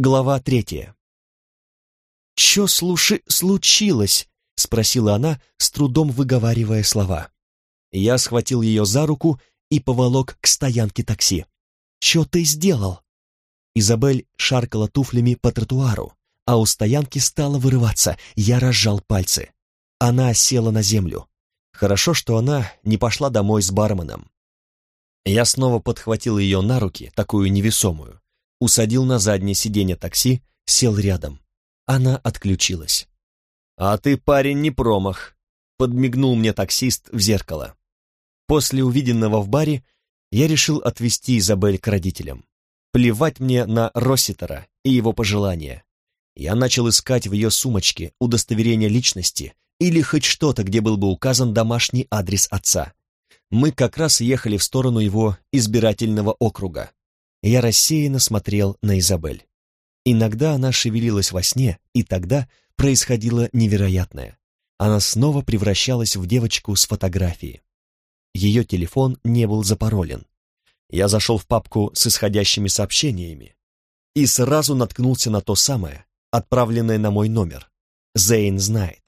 Глава третья. «Чё слуши случилось?» — спросила она, с трудом выговаривая слова. Я схватил ее за руку и поволок к стоянке такси. «Чё ты сделал?» Изабель шаркала туфлями по тротуару, а у стоянки стала вырываться. Я разжал пальцы. Она села на землю. Хорошо, что она не пошла домой с барменом. Я снова подхватил ее на руки, такую невесомую, усадил на заднее сиденье такси, сел рядом. Она отключилась. «А ты, парень, не промах», — подмигнул мне таксист в зеркало. После увиденного в баре я решил отвезти Изабель к родителям. Плевать мне на Росситера и его пожелания. Я начал искать в ее сумочке удостоверение личности или хоть что-то, где был бы указан домашний адрес отца. Мы как раз ехали в сторону его избирательного округа. Я рассеянно смотрел на Изабель. Иногда она шевелилась во сне, и тогда происходило невероятное. Она снова превращалась в девочку с фотографии. Ее телефон не был запаролен. Я зашел в папку с исходящими сообщениями и сразу наткнулся на то самое, отправленное на мой номер. Зейн знает.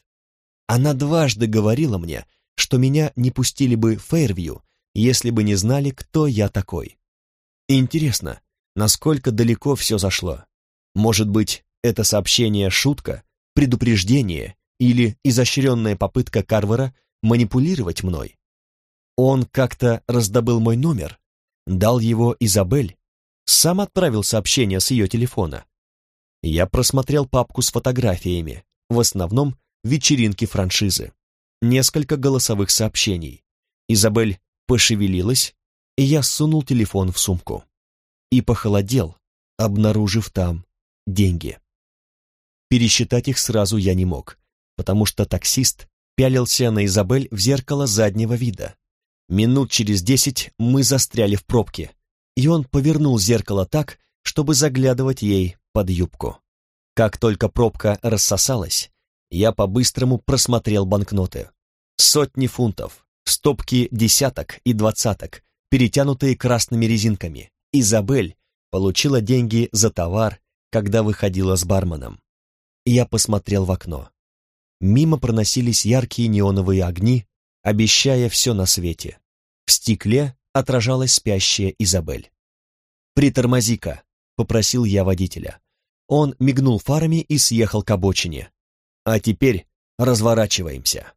Она дважды говорила мне, что меня не пустили бы в Фейрвью, если бы не знали, кто я такой. Интересно, насколько далеко все зашло. Может быть, это сообщение шутка, предупреждение или изощренная попытка Карвера манипулировать мной? Он как-то раздобыл мой номер, дал его Изабель, сам отправил сообщение с ее телефона. Я просмотрел папку с фотографиями, в основном вечеринки франшизы. Несколько голосовых сообщений. Изабель пошевелилась, я сунул телефон в сумку. И похолодел, обнаружив там деньги. Пересчитать их сразу я не мог, потому что таксист пялился на Изабель в зеркало заднего вида. Минут через десять мы застряли в пробке, и он повернул зеркало так, чтобы заглядывать ей под юбку. Как только пробка рассосалась, я по-быстрому просмотрел банкноты. Сотни фунтов, стопки десяток и двадцаток, перетянутые красными резинками. Изабель получила деньги за товар, когда выходила с барменом. Я посмотрел в окно. Мимо проносились яркие неоновые огни, обещая все на свете. В стекле отражалась спящая Изабель. «Притормози-ка», — попросил я водителя. Он мигнул фарами и съехал к обочине. «А теперь разворачиваемся».